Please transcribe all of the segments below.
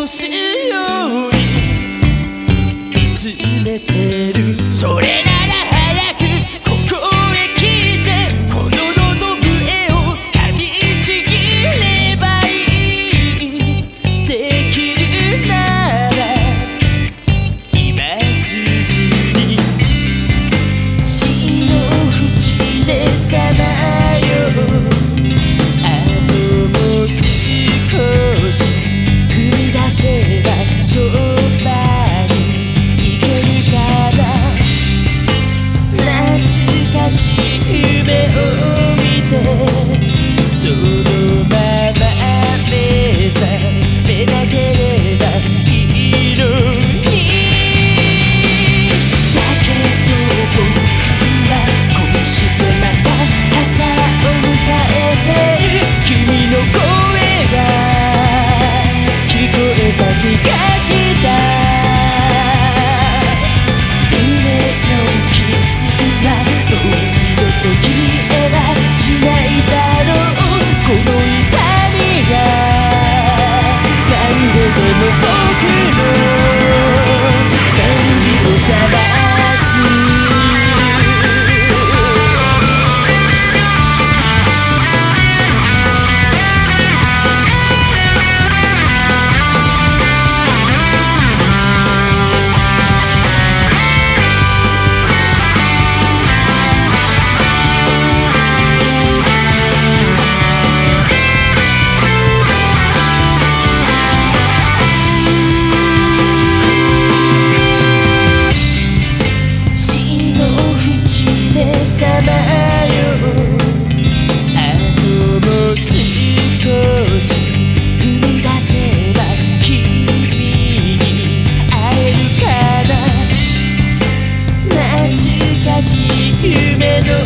欲しいように。いつれて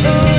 the